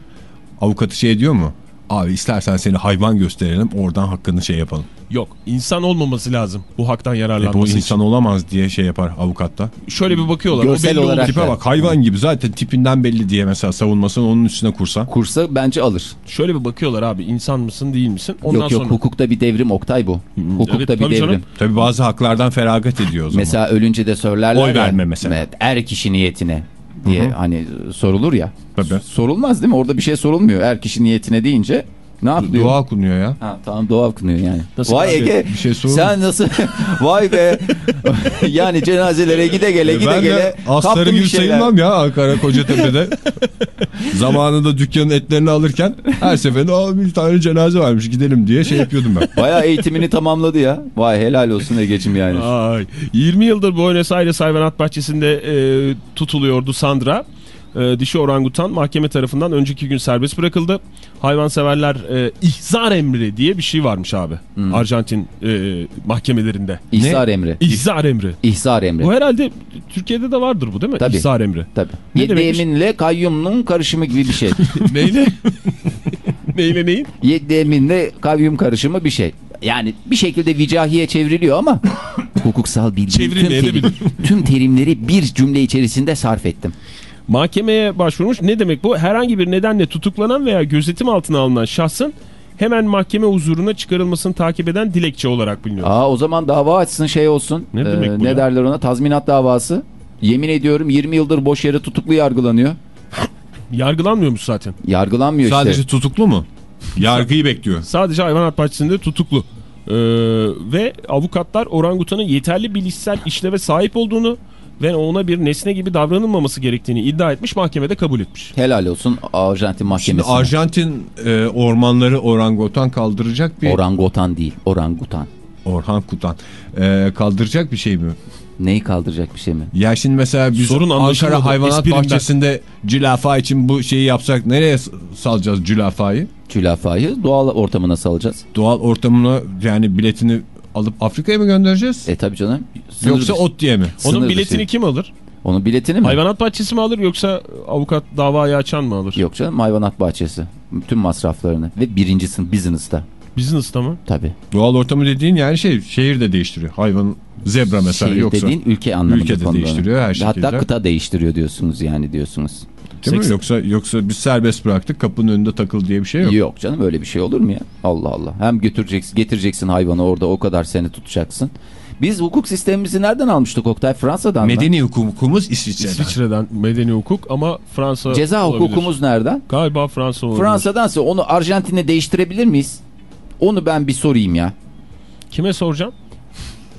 Avukatı şey diyor mu? Abi istersen seni hayvan gösterelim oradan hakkını şey yapalım. yok. İnsan olmaması lazım bu haktan E, bu yararlanması insan olamaz diye şey yapar avukatta. için. Şöyle bir bakıyorlar. Görsel o belli olarak-. Tipe bak hayvan gibi zaten tipinden belli diye mesela savunmasını onun üstüne kursa. Kursa bence alır. Şöyle bir bakıyorlar abi insan mısın değil misin? Ondan yok yok sonra hukukta bir devrim Oktay bu. Hukukta Evet, bir tabii devrim. canım. Tabi bazı haklardan feragat ediyor o zaman. Mesela ölünce de söylerler Oy verme mesela. Evet, er kişi niyetine diye hani sorulur ya. Tabii. Sorulmaz değil mi? Orada bir şey sorulmuyor. Er kişi niyetine deyince ne yapılıyor? Dua okunuyor ya. Ha, tamam doğa okunuyor yani. Nasıl Vay abi? Ege Bir şey sorun. sen nasıl vay be yani cenazelere gide gele gide ben gele de astarı sayılmam ya Ankara Kocatepe'de. Zamanında dükkanın etlerini alırken her seferinde bir tane cenaze varmış gidelim diye şey yapıyordum ben. Bayağı eğitimini tamamladı ya. Vay helal olsun Ege'cim yani. Ay, 20 yıldır Buenos Aires hayvanat bahçesinde e, tutuluyordu Sandra. E, dişi orangutan mahkeme tarafından önceki gün serbest bırakıldı. Hayvanseverler e, ihzar emri diye bir şey varmış abi. Hmm. Arjantin e, mahkemelerinde. İhsar emri. İhzar emri. İhsar emri. Bu herhalde Türkiye'de de vardır bu değil mi? Tabii. İhzar emri. Tabii. Ne? Yedeminle kayyumluğun karışımı gibi bir şey. Neyle? Neyle neyin? Yedeminle kayyum karışımı bir şey. Yani bir şekilde vicahiye çevriliyor ama hukuksal bilgi tüm, terim- tüm terimleri bir cümle içerisinde sarf ettim. Mahkemeye başvurmuş. Ne demek bu? Herhangi bir nedenle tutuklanan veya gözetim altına alınan şahsın hemen mahkeme huzuruna çıkarılmasını takip eden dilekçe olarak biliniyor. Aa o zaman dava açsın şey olsun. Ne demek bu ne ya? derler ona? Tazminat davası. Yemin ediyorum 20 yıldır boş yere tutuklu yargılanıyor. Yargılanmıyormuş zaten. Yargılanmıyor Sadece işte. tutuklu mu? Yargıyı bekliyor. Sadece hayvanat bahçesinde tutuklu. Ee, ve avukatlar orangutanın yeterli bilişsel işleve sahip olduğunu ve ona bir nesne gibi davranılmaması gerektiğini iddia etmiş mahkemede kabul etmiş. Helal olsun Arjantin Şimdi mahkemesine. Arjantin e, ormanları orangutan kaldıracak bir... Orangutan değil, orangutan. Orhan Kutan. E, kaldıracak bir şey mi? Neyi kaldıracak bir şey mi? Ya şimdi mesela biz Sorun Ankara Hayvanat esprinden. Bahçesi'nde cülafa için bu şeyi yapsak nereye salacağız cülafayı? Cülafayı doğal ortamına salacağız. Doğal ortamına yani biletini alıp Afrika'ya mı göndereceğiz? E tabi canım. Sınır Yoksa dışı. ot diye mi? Sınır Onun dışı. biletini kim alır? Onun biletini mi? Hayvanat bahçesi mi alır yoksa avukat davayı açan mı alır? Yok canım hayvanat bahçesi. Tüm masraflarını. Ve birinci sınıf business'ta. Business'ta mı? Tabi. Doğal ortamı dediğin yani şey şehir de değiştiriyor. Hayvan zebra mesela Şehir yoksa. dediğin ülke anlamında. Ülkede konuları. değiştiriyor her Hatta şekilde. kıta değiştiriyor diyorsunuz yani diyorsunuz. Değil mi? Yoksa yoksa biz serbest bıraktık kapının önünde takıl diye bir şey yok. Yok. canım öyle bir şey olur mu ya? Allah Allah. Hem götüreceksin, getireceksin hayvanı orada o kadar sene tutacaksın. Biz hukuk sistemimizi nereden almıştık Oktay? Fransa'dan mı? Medeni hukukumuz İsviçre'den. İsviçre'den medeni hukuk ama Fransa Ceza olabilir. hukukumuz nereden? Galiba Fransa olabilir. Fransa'dansa onu Arjantin'e değiştirebilir miyiz? Onu ben bir sorayım ya. Kime soracağım?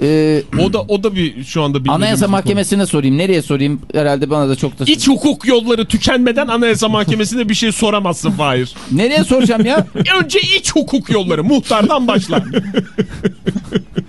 Ee, O da o da bir şu anda bilmediğimiz Anayasa bir konu. Mahkemesi'ne sorayım. Nereye sorayım? Herhalde bana da çok da... İç hukuk yolları tükenmeden Anayasa Mahkemesi'ne bir şey soramazsın Fahir. Nereye soracağım ya? Önce iç hukuk yolları muhtardan başla.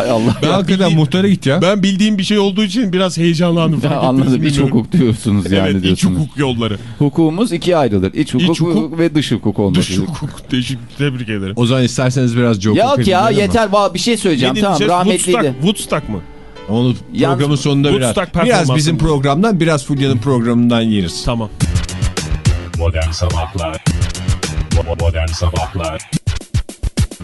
Hay Allah. Ben hakikaten muhtara git ya. Ben bildiğim bir şey olduğu için biraz heyecanlandım. Ya Fark anladım. İç hukuk diyorsunuz yani evet iç diyorsunuz. hukuk yolları. Hukukumuz ikiye ayrılır. İç hukuk, İç hukuk, ve dış hukuk olması. Dış hukuk. Teşekkür, tebrik ederim. O zaman isterseniz biraz joke Yok ya ama. yeter. Va- Bir şey söyleyeceğim. Ne Tamam dinleyeceğiz? rahmetliydi. Woodstock, Woodstock mı? Onu Yalnız- programın sonunda biraz. Biraz bizim programdan biraz Fulya'nın programından yeriz. Tamam. Modern Sabahlar Modern Sabahlar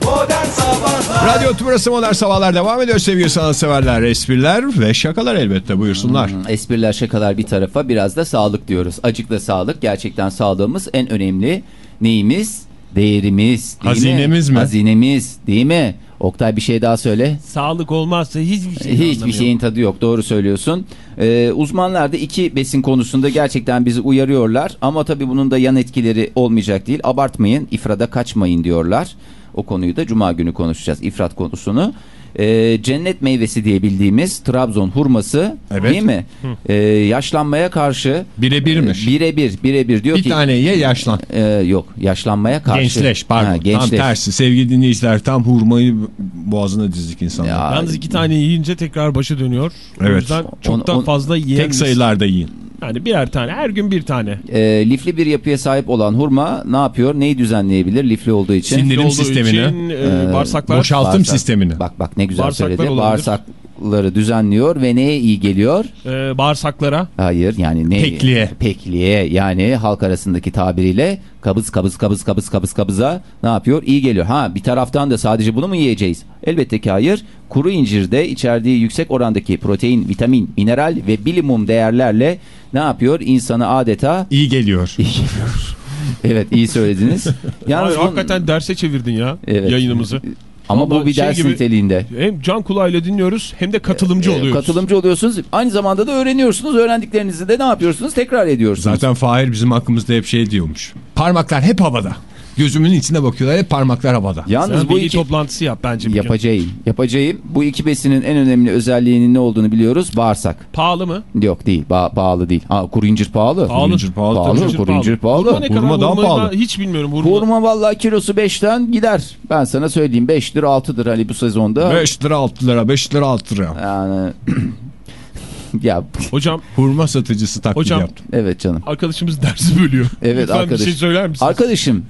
Modern Sabahlar Radyo Tümrüt'ü Modern Sabahlar devam ediyor sevgili sanatseverler. Espriler ve şakalar elbette buyursunlar. Espriler şakalar bir tarafa biraz da sağlık diyoruz. Acıkla sağlık gerçekten sağlığımız en önemli neyimiz? Değerimiz değil Hazinemiz mi? Hazinemiz değil mi? Oktay bir şey daha söyle. Sağlık olmazsa hiçbir şey Hiçbir şeyin tadı yok doğru söylüyorsun. Ee, uzmanlar da iki besin konusunda gerçekten bizi uyarıyorlar. Ama tabii bunun da yan etkileri olmayacak değil. Abartmayın ifrada kaçmayın diyorlar. O konuyu da cuma günü konuşacağız ifrat konusunu. Ee, cennet meyvesi diye bildiğimiz Trabzon hurması Evet. değil mi? Ee, yaşlanmaya karşı Birebirmiş. birebir birebir diyor Bir ki tane ye yaşlan. e, yok yaşlanmaya karşı. Gençleş pardon. Ha, Tam gençleş. tersi. Sevgili dinleyiciler tam hurmayı boğazına dizdik insanlar. Ya, Yalnız iki tane yiyince tekrar başı dönüyor. O Evet. yüzden çok da On- on- fazla yiyen Tek sayılarda yiyin. Yani birer tane her gün bir tane. e, lifli bir yapıya sahip olan hurma ne yapıyor? Neyi düzenleyebilir? Lifli olduğu için. Sindirim Olduğu sistemini, için, e, bağırsaklar Boşaltım Bağırsak- sistemini. Bak bak ne güzel Bağırsaklar söyledi. olabilir. Bağırsakları düzenliyor ve neye iyi geliyor? e, bağırsaklara Hayır yani ne? Pekliğe. Pekliğe yani halk arasındaki tabiriyle kabız kabız kabız kabız kabız kabıza ne yapıyor? İyi geliyor. Ha bir taraftan da sadece bunu mu yiyeceğiz? Elbette ki hayır. Kuru incirde içerdiği yüksek orandaki protein, vitamin, mineral ve bilimum değerlerle ne yapıyor? İnsanı adeta İyi geliyor. iyi geliyor. evet iyi söylediniz. Yalnız Hayır, bunun- hakikaten derse çevirdin ya Evet. yayınımızı. ama bu bir şey ders gibi- niteliğinde. Hem can kulağıyla dinliyoruz hem de katılımcı Ee, oluyoruz. Katılımcı oluyorsunuz. Aynı zamanda da öğreniyorsunuz. Öğrendiklerinizi de ne yapıyorsunuz? Tekrar ediyorsunuz. Zaten Fahir bizim hakkımızda hep şey diyormuş. Parmaklar hep havada. Gözümün içine bakıyorlar hep parmaklar havada. Yalnız Sen bu bilgi iki... toplantısı yap bence bir gün. Yapacağım. Yapacağım. Bu iki besinin en önemli özelliğinin ne olduğunu biliyoruz. Bağırsak. Pahalı mı? Yok değil. Ba- pahalı değil. Ha, kuru incir pahalı. Pahalı. incir pahalı, Pahalı. tabii. Kuru incir pahalı. Hurma ne kadar? Hurma daha Hurmayı pahalı. hiç bilmiyorum. Hurma. Hurma vallahi kilosu 5'ten gider. Ben sana söyleyeyim 5'tir 6'dır hani bu sezonda. 5 lira 6 lira 5 lira 6 lira. Yani ya Hocam Hurma satıcısı taklidi Hocam- yaptım. evet canım. arkadaşımız dersi bölüyor. Evet Lütfen arkadaş. bir şey söyler misiniz? Arkadaşım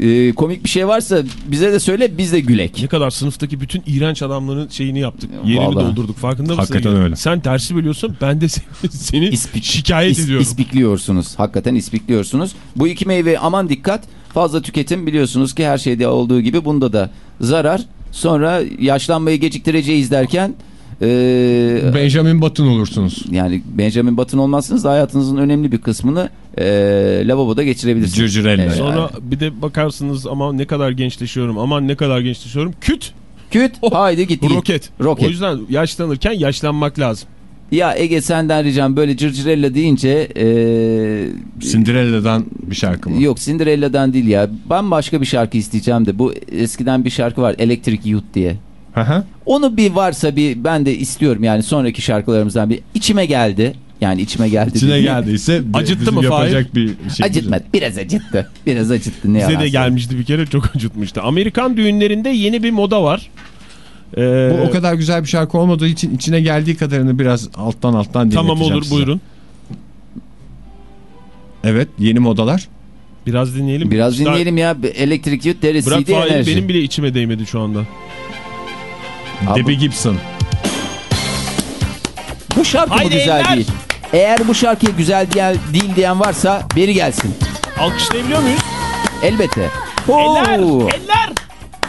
e, komik bir şey varsa bize de söyle biz de gülek. Ne kadar sınıftaki bütün iğrenç adamların şeyini yaptık. Yerini Vallahi. doldurduk farkında mısın? Hakikaten öyle. Sen dersi bölüyorsun ben de seni, seni İspik- şikayet is- ediyorum. ispikliyorsunuz. Hakikaten ispikliyorsunuz. Bu iki meyve aman dikkat. Fazla tüketim biliyorsunuz ki her şeyde olduğu gibi bunda da zarar. Sonra yaşlanmayı geciktireceğiz derken e, Benjamin Button olursunuz. yani Benjamin Button olmazsınız da hayatınızın önemli bir kısmını e, lavaboda geçirebilirsiniz. Cırcırella. Evet. Sonra bir de bakarsınız aman ne kadar gençleşiyorum aman ne kadar gençleşiyorum. Küt Küt haydi git. roket. Roket. O yüzden yaşlanırken yaşlanmak lazım. Ya Ege senden ricam böyle cırcırella deyince e, Cinderella'dan bir şarkı mı? Yok Cinderella'dan değil ya. Ben başka bir şarkı isteyeceğim de bu eskiden bir şarkı var Electric Youth diye. Hı hı. Onu bir varsa bir ben de istiyorum yani sonraki şarkılarımızdan bir içime geldi. Yani içime geldi. İçine dediğim- geldiyse Acıttı mı yapacak bir şey. Acıtmadı. Biraz acıttı. Biraz acıttı. Ne Bize de gelmişti bir kere çok acıtmıştı. Amerikan düğünlerinde yeni bir moda var. Ee, Bu o kadar güzel bir şarkı olmadığı için içine geldiği kadarını biraz alttan alttan dinleteceğim Tamam olur size. buyurun. Evet yeni modalar. Biraz dinleyelim. Biraz Daha- dinleyelim ya. Electric Youth Bırak deresiydi Fahir'i enerji. benim bile içime değmedi şu anda. Abi- Debbie Gibson. Bu şarkı mı Haydi güzel eller! değil? Eğer bu şarkıya güzel diyen, değil diyen varsa beri gelsin. Alkışlayabiliyor muyuz? Elbette. Eller! Oo. Eller!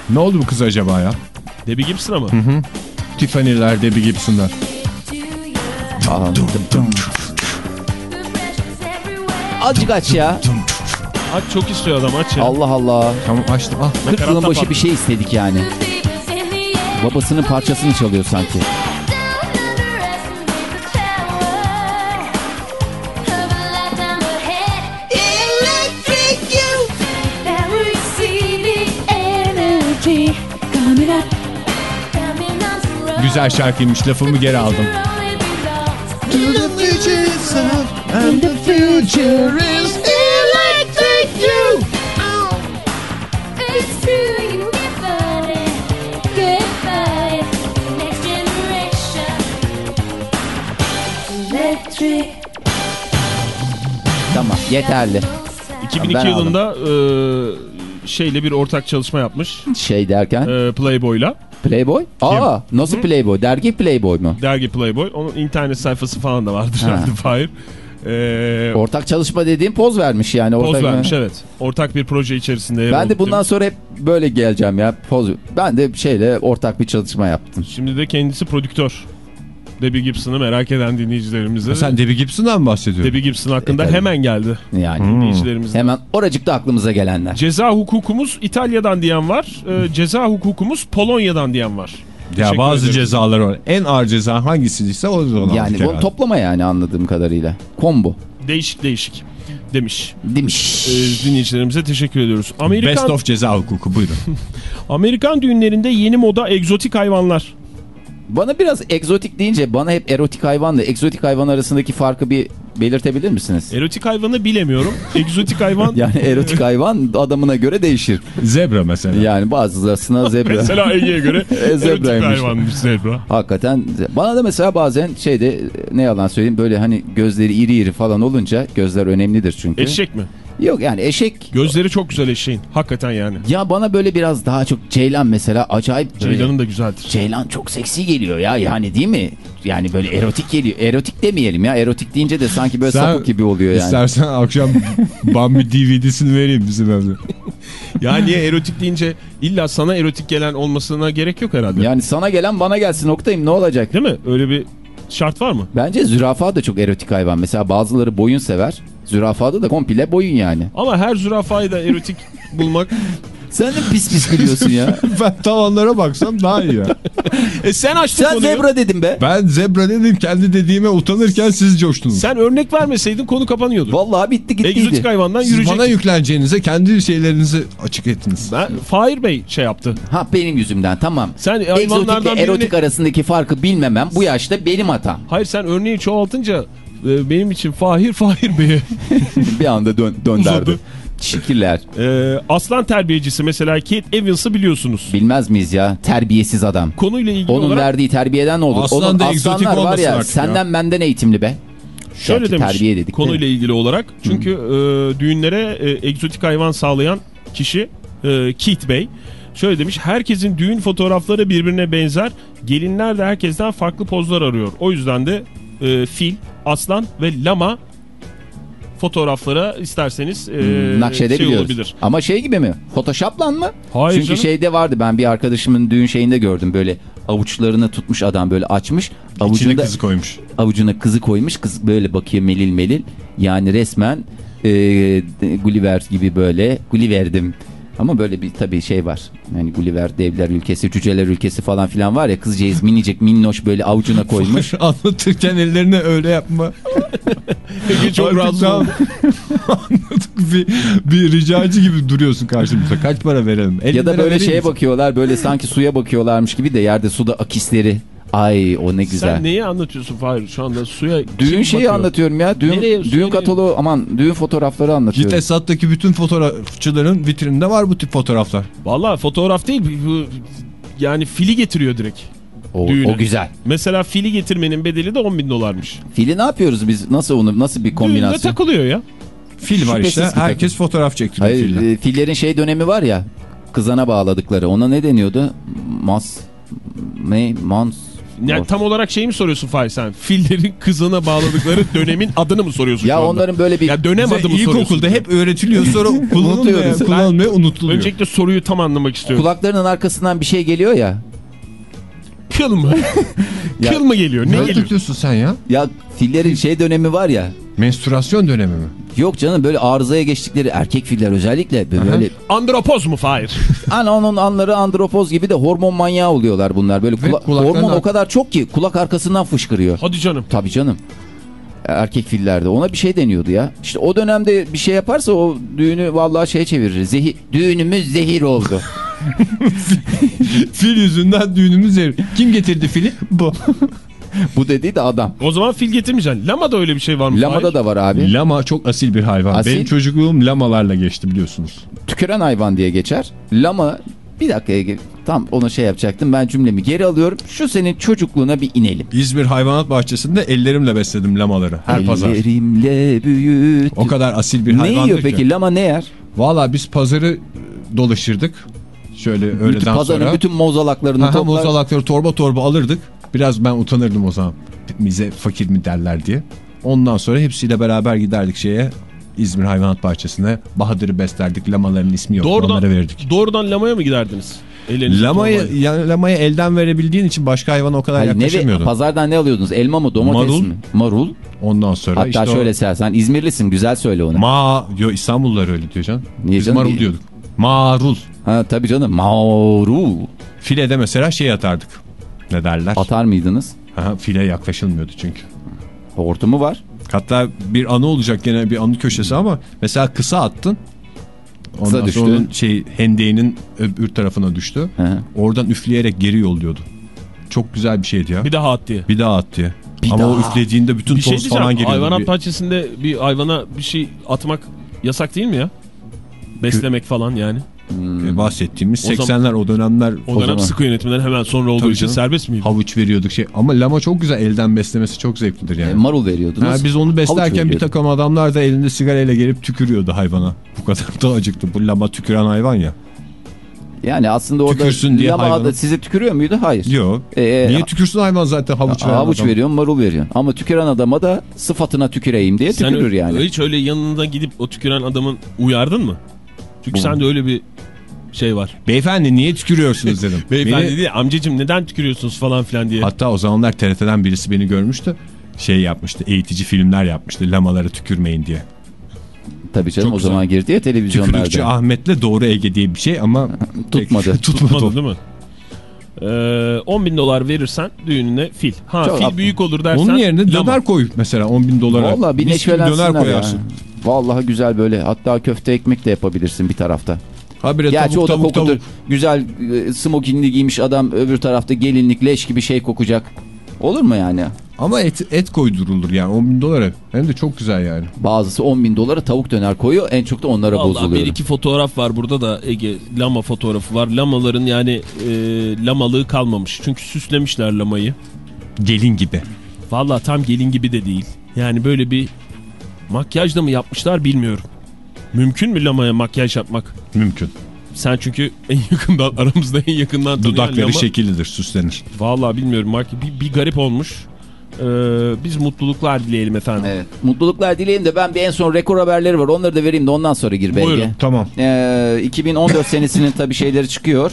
Ne oldu bu kız acaba ya? Debbie Gibson ama. Tiffany'ler, Debbie Gibson'lar. Azıcık aç ya. Aç çok istiyor adam aç ya. Allah Allah. Tamam açtım. Ah. 40 yılın başı bir şey istedik yani. Babasının parçasını çalıyor sanki. Güzel şarkıymış lafımı geri aldım. Tamam yeterli. 2002 Ben yılında e, şeyle bir ortak çalışma yapmış. Şey derken E, Playboy'la. Playboy? Aa nasıl Playboy? Dergi Playboy mu? Dergi Playboy. Onun internet sayfası falan da vardır Ha. herhalde Fahir. Ee, Ortak çalışma dediğim poz vermiş yani. poz Ortak vermiş evet. Ortak bir proje içerisinde. Ben de bundan demiş. sonra hep böyle geleceğim ya. Poz. Ben de şeyle ortak bir çalışma yaptım. Şimdi de kendisi prodüktör. Debbie Gibson'ı merak eden dinleyicilerimize. Sen Debbie Gibson'dan mı bahsediyorsun? Debbie Gibson hakkında E, tabii. hemen geldi Yani dinleyicilerimize. hemen oracıkta aklımıza gelenler. Ceza hukukumuz İtalya'dan diyen var. Ee, ceza hukukumuz Polonya'dan diyen var. Ya bazı ederim. cezalar var. En ağır ceza hangisiyse o zaman. Yani bu toplama yani anladığım kadarıyla. Combo Değişik değişik demiş. demiş. Ee, dinleyicilerimize teşekkür ediyoruz. Best Amerikan, of ceza hukuku buyurun. Amerikan düğünlerinde yeni moda egzotik hayvanlar. Bana biraz egzotik deyince bana hep erotik hayvanla egzotik hayvan arasındaki farkı bir belirtebilir misiniz? Erotik hayvanı bilemiyorum. egzotik hayvan Yani erotik hayvan adamına göre değişir. Zebra mesela. Yani bazılarına zebra. mesela Ege'ye göre erotik Zebraymış. hayvanmış zebra. Hakikaten bana da mesela bazen şeyde ne yalan söyleyeyim böyle hani gözleri iri iri falan olunca gözler önemlidir çünkü. Eşek mi? Yok yani eşek. Gözleri çok güzel eşeğin. Hakikaten yani. Ya bana böyle biraz daha çok ceylan mesela acayip. Ceylan'ın da güzeldir. Ceylan çok seksi geliyor ya yani değil mi? Yani böyle erotik geliyor. Erotik demeyelim ya. Erotik deyince de sanki böyle sapık gibi oluyor yani. İstersen akşam Bambi DVD'sini vereyim bizim evde. Ya niye erotik deyince illa sana erotik gelen olmasına gerek yok herhalde. Yani sana gelen bana gelsin noktayım ne olacak? Değil mi? Öyle bir şart var mı? Bence zürafa da çok erotik hayvan. Mesela bazıları boyun sever. Zürafada da komple boyun yani. Ama her zürafayı da erotik bulmak... Sen de pis pis gülüyorsun ya. ben tavanlara baksam daha iyi ya. E sen açtın Sen konuyu. zebra dedim be. Ben zebra dedim kendi dediğime utanırken siz coştunuz. Sen örnek vermeseydin konu kapanıyordu. Vallahi bitti gittiydi. Egzotik hayvandan Siz yürüyecek. bana yükleneceğinize kendi şeylerinizi açık ettiniz. Ben, Fahir Bey şey yaptı. Ha benim yüzümden tamam. Sen Egzotikle hayvanlardan erotik birini... arasındaki farkı bilmemem bu yaşta benim hatam. Hayır sen örneği çoğaltınca e, benim için Fahir Fahir Bey'e bir anda dön dönderdi. Şekiller. e, aslan terbiyecisi mesela Kate Evans'ı biliyorsunuz. Bilmez miyiz ya? Terbiyesiz adam. Konuyla ilgili Onun olarak verdiği terbiyeden ne olur? Aslan Onun da egzotik aslanlar var ya artık senden benden eğitimli be. şöyle Gerçi demiş terbiye dedik de. konuyla ilgili olarak. Çünkü e, düğünlere e, egzotik hayvan sağlayan kişi e, Keith Bey. Şöyle demiş herkesin düğün fotoğrafları birbirine benzer. Gelinler de herkesten farklı pozlar arıyor. O yüzden de e, fil, aslan ve lama fotoğraflara isterseniz e, şey Nakşedebiliyoruz. olabilir. Ama şey gibi mi? Photoshop'la mı? Hayır Çünkü canım. şeyde vardı ben bir arkadaşımın düğün şeyinde gördüm böyle avuçlarını tutmuş adam böyle açmış. İçine Avucunda, kızı koymuş. avucuna kızı koymuş. Kız böyle bakıyor melil melil. Yani resmen e, Gulliver gibi böyle Gulliver'dim. Ama böyle bir tabii şey var. Yani Gulliver devler ülkesi, cüceler ülkesi falan filan var ya kızcağız minicik minnoş böyle avucuna koymuş. Anlatırken ellerine öyle yapma. Ege çok rahatsız. Anladık bir, bir ricacı gibi duruyorsun karşımıza. Kaç para verelim? 50 ya da böyle şeye misin? bakıyorlar böyle sanki suya bakıyorlarmış gibi de yerde suda akisleri. Ay o ne güzel. Sen neyi anlatıyorsun Fahir şu anda suya Düğün şeyi bakıyor? anlatıyorum ya. Düğün, Nereye? düğün kataloğu aman düğün fotoğrafları anlatıyorum. Git Esat'taki bütün fotoğrafçıların vitrininde var bu tip fotoğraflar. Vallahi fotoğraf değil bu yani fili getiriyor direkt. o, düğüne. o güzel. Mesela fili getirmenin bedeli de 10 bin dolarmış. Fili ne yapıyoruz biz? Nasıl onu nasıl bir Düğünde kombinasyon? takılıyor ya. Fil var işte. Herkes fotoğraf çektiriyor Hayır, fille. e, fillerin şey dönemi var ya. Kızana bağladıkları. Ona ne deniyordu? Mas ne? Mans Yani tam olarak şey mi soruyorsun Fahir sen? Fillerin kızına bağladıkları dönemin adını mı soruyorsun Ya onların böyle bir Ya dönem adı mı soruyorsun? ilkokulda hep öğretiliyor sonra kullanılmıyor, kullanılmıyor unutuluyor. Öncelikle soruyu tam anlamak istiyorum. kulaklarının arkasından bir şey geliyor ya. Kıl mı? Ya- Kıl mı geliyor? Ne ne geliyor? tutuyorsun sen ya? Ya fillerin şey dönemi var ya. Menstrüasyon dönemi mi? Yok canım böyle arızaya geçtikleri erkek filler özellikle böyle, Aha. Andropoz mu Fahir? Hani onun anları andropoz gibi de hormon manyağı oluyorlar bunlar. Böyle kula- hormon o kadar çok ki kulak arkasından fışkırıyor. Hadi canım. Tabii canım. Erkek fillerde ona bir şey deniyordu ya. İşte o dönemde bir şey yaparsa o düğünü vallahi şey çevirir. Zehir, düğünümüz zehir oldu. Fil yüzünden düğünümüz yer. Kim getirdi fili? Bu. Bu dediği de adam. O zaman fil getirmeyeceksin. Lamada öyle bir şey var mı Lamada Fahir? da var abi. Lama çok asil bir hayvan. Asil. Benim çocukluğum lamalarla geçti biliyorsunuz. Tüküren hayvan diye geçer. Lama bir dakika Ege, tam onu şey yapacaktım ben cümlemi geri alıyorum. Şu senin çocukluğuna bir inelim. İzmir Hayvanat Bahçesi'nde ellerimle besledim lamaları her pazar. Ellerimle büyüt. O kadar asil bir Ne hayvandır yiyor ki. peki lama ne yer? Valla biz pazarı e, dolaşırdık. Şöyle Bütün öğleden pazarın sonra. bütün mozalaklarını toplar. mozalakları torba torba alırdık. Biraz ben utanırdım o zaman. Bize fakir mi derler diye. Ondan sonra hepsiyle beraber giderdik şeye İzmir Hayvanat Bahçesi'ne. Bahadır'ı beslerdik. Lamaların ismi yok. Doğrudan, Onlara verirdik. doğrudan lamaya mı giderdiniz? Lamayı, yani lamayı elden verebildiğin için başka hayvana o kadar Hayır, ne yaklaşamıyordun. pazardan ne alıyordunuz? Elma mı domates Marul. mi? Marul. Ondan sonra Hatta işte şöyle sen, sen İzmirlisin güzel söyle onu. o ma yo İstanbullular öyle diyor canım. Niye Biz canım? marul diyorduk. Marul. ha tabii canım marul. Filede mesela şey atardık. Ne derler? Atar mıydınız? Aha, file yaklaşılmıyordu çünkü. Hortumu var. Hatta bir anı olacak gene bir anı köşesi ama mesela kısa attın. Ondan Kısa düştü. sonra onun şey hendeğinin öbür tarafına düştü. Hı hı. Oradan üfleyerek geri yolluyordu. Çok güzel bir şeydi ya. Bir daha at diye. Bir daha at diye. Bir Ama o daha. üflediğinde bütün Bir şey toz diyeceğim. falan geliyordu. Hayvanat Bir- bahçesinde bir hayvana bir şey atmak yasak değil mi ya? Beslemek falan yani. E, bahsettiğimiz O 80'ler o dönemler O, dönem zaman- sıkı yönetimden hemen sonra olduğu Tabii için canım. serbest miydi? havuç veriyorduk şey. Ama lama çok güzel elden beslemesi çok zevklidir E, yani. marul veriyordunuz. Ha, biz onu beslerken bir takım adamlar da elinde sigarayla gelip tükürüyordu hayvana. Bu kadar da acıktı. Bu lama tüküren hayvan ya. Yani aslında orada Tükürsün diye lama hayvanı- da sizi tükürüyor muydu? Hayır. Yok. Ee, Niye tükürsün hayvan zaten havuç veren Havuç adam? veriyorsun, marul veriyorsun. Ama tüküren adama da sıfatına tüküreyim diye Sen tükürür yani. hiç öyle yanında gidip o tüküren adamın uyardın mı? Çünkü Bu- sende öyle bir şey var. Beyefendi niye tükürüyorsunuz dedim. Beyefendi Beni- değil amcacım neden tükürüyorsunuz falan filan diye. Hatta o zamanlar TRT'den birisi beni görmüştü. Şey yapmıştı eğitici filmler yapmıştı lamalara tükürmeyin diye. Tabii canım Çok o güzel. zaman girdi ya Tükürükçü televizyonlarda. Ahmet'le Doğru Ege diye bir şey ama Tutmadı. pek tutmadı. Tutmadı değil mi? Ee, 10 bin dolar verirsen düğününe fil. Ha Çok fil haklı. büyük olur dersen Onun yerine lama. döner koy mesela 10 bin dolara. Valla bir neşvelensinler döner ya. koyarsın. Vallahi güzel böyle. Hatta köfte ekmek de yapabilirsin bir tarafta. Habire Gerçi tavuk o da tavuk kokudur. tavuk. Güzel e, smokinli giymiş adam öbür tarafta gelinlik leş gibi şey kokacak. Olur mu yani? Ama et, et koydurulur yani 10 bin dolara. Hem de çok güzel yani. Bazısı 10 bin dolara tavuk döner koyuyor. En çok da onlara Vallahi bozuluyor. bir iki fotoğraf var burada da Ege lama fotoğrafı var. Lamaların yani e, lamalığı kalmamış. Çünkü süslemişler lamayı. Gelin gibi. Vallahi tam gelin gibi de değil. Yani böyle bir makyaj da mı yapmışlar bilmiyorum. Mümkün mü lamaya makyaj yapmak? Mümkün. Sen çünkü en yakından aramızda en yakından tanıyan Dudakları lama. şekillidir süslenir. Vallahi bilmiyorum. Bir, bir garip olmuş. Ee, biz mutluluklar dileyelim efendim. Evet. Mutluluklar dileyim de ben bir en son rekor haberleri var. Onları da vereyim de ondan sonra gir belge. Buyurun. Tamam. Ee, 2014 senesinin tabii şeyleri çıkıyor.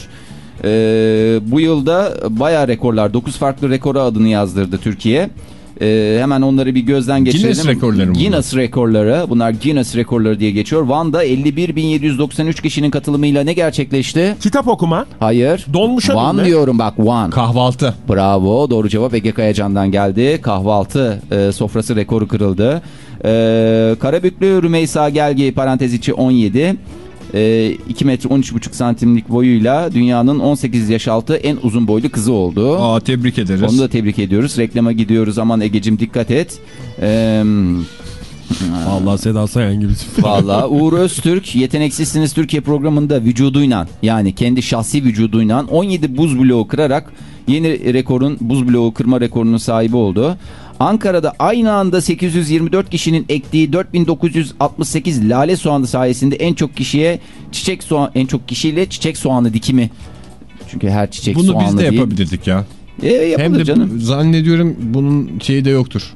Ee, bu yılda bayağı rekorlar. 9 farklı rekora adını yazdırdı Türkiye. Ee, hemen onları bir gözden geçirelim. Guinness rekorları mı bunlar? Guinness rekorları. Bunlar Guinness rekorları diye geçiyor. Van'da 51.793 kişinin katılımıyla ne gerçekleşti? Kitap okuma. Hayır. Dolmuşa Van binme. diyorum bak Van. Kahvaltı. Bravo. Doğru cevap Ege Kayacan'dan geldi. Kahvaltı e, sofrası rekoru kırıldı. E, Karabüklü Rümeysa Gelgi parantez içi 17. E, 2 metre 13,5 santimlik boyuyla dünyanın 18 yaş altı en uzun boylu kızı oldu. Aa tebrik ederiz. Onu da tebrik ediyoruz. Reklama gidiyoruz. Aman Ege'cim dikkat et. E, Allah Seda Sayan gibisin. Valla Uğur Öztürk Yeteneksizsiniz Türkiye programında vücuduyla yani kendi şahsi vücuduyla 17 buz bloğu kırarak yeni rekorun buz bloğu kırma rekorunun sahibi oldu. Ankara'da aynı anda 824 kişinin ektiği 4968 lale soğanı sayesinde en çok kişiye çiçek soğan en çok kişiyle çiçek soğanı dikimi. Çünkü her çiçek Bunu soğanlı biz de değil. yapabilirdik ya. E, Hem de canım. zannediyorum bunun şeyi de yoktur.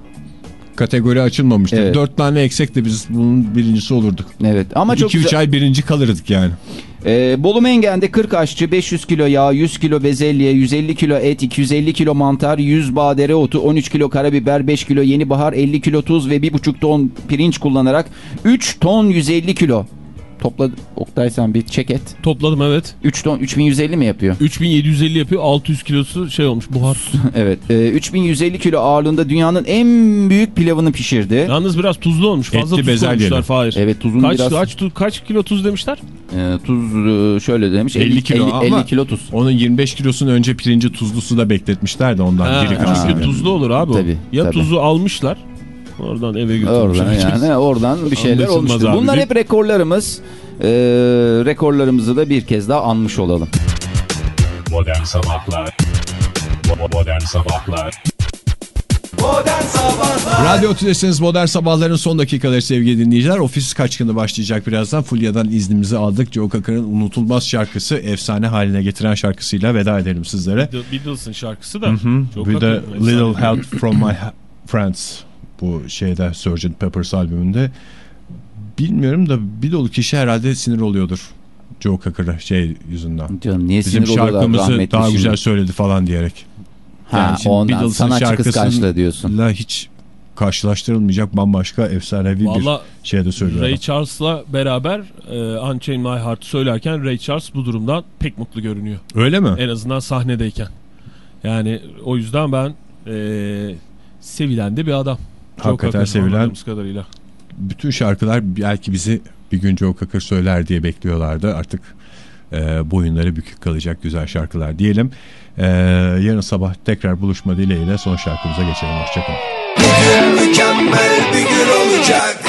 Kategori açılmamıştır. Evet. Dört tane eksek de biz bunun birincisi olurduk. Evet ama çok 2-3 güzel. ay birinci kalırdık yani. Ee, Bolu Mengen'de 40 aşçı, 500 kilo yağ, 100 kilo bezelye, 150 kilo et, 250 kilo mantar, 100 bağ dereotu, 13 kilo karabiber, 5 kilo yeni bahar, 50 kilo tuz ve 1,5 ton pirinç kullanarak 3 ton 150 kilo. Topla Oktay sen bir çek et. Topladım evet. 3 ton 3150 mi yapıyor? 3750 yapıyor. 600 kilosu şey olmuş buhar. evet. E, 3150 kilo ağırlığında dünyanın en büyük pilavını pişirdi. Yalnız biraz tuzlu olmuş. Fazla Etli tuz bezelyeli. koymuşlar Fahir. Evet tuzun Kaç, biraz kaç, tu- kaç kilo tuz demişler? e, tuz e, şöyle demiş 50, 50 kilo 50, ama- 50 kilo tuz. Onun 25 kilosunu önce pirinci tuzlu suda bekletmişler de ondan Ha, geri tuzlu olur abi o. Tabii, Ya tabii. tuzu almışlar. Oradan eve götürmüşler. Oradan yani oradan bir şeyler abi. Bunlar Bir- hep rekorlarımız. Ee, rekorlarımızı da bir kez daha anmış olalım. Modern Sabahlar Modern Sabahlar Modern Sabahlar Radyo Tülesi'niz Modern Sabahların son dakikaları sevgili dinleyiciler. Ofis kaç günü başlayacak birazdan. Fulya'dan iznimizi aldık. Joe Cocker'ın unutulmaz şarkısı efsane haline getiren şarkısıyla veda edelim sizlere. Beatles'ın şarkısı da. A hakikaten little help from my friends. Bu şeyde Sgt. Peppers albümünde. Bilmiyorum da bir dolu kişi herhalde sinir oluyordur. Joe Cocker'a şey yüzünden. Canım niye Bizim sinir şarkımızı daha şimdi? güzel söyledi falan diyerek. Ha, Yani ondan Beatles'ın sanatçı şarkısıyla diyorsun. hiç karşılaştırılmayacak bambaşka efsanevi bir Valla şeyde söylüyor. Ray. Charles'la beraber e, Unchain My Heart söylerken Ray Charles bu durumdan pek mutlu görünüyor. Öyle mi? En azından sahnedeyken. Yani o yüzden ben e, sevilen de bir adam. Hakikaten sevilen. kadarıyla. Bütün şarkılar belki bizi bir gün Joe Cocker söyler diye bekliyorlardı. Artık e, boyunları bükük kalacak güzel şarkılar diyelim. E, yarın sabah tekrar buluşma dileğiyle son şarkımıza geçelim. Hoşçakalın. Mükemmel bir gün olacak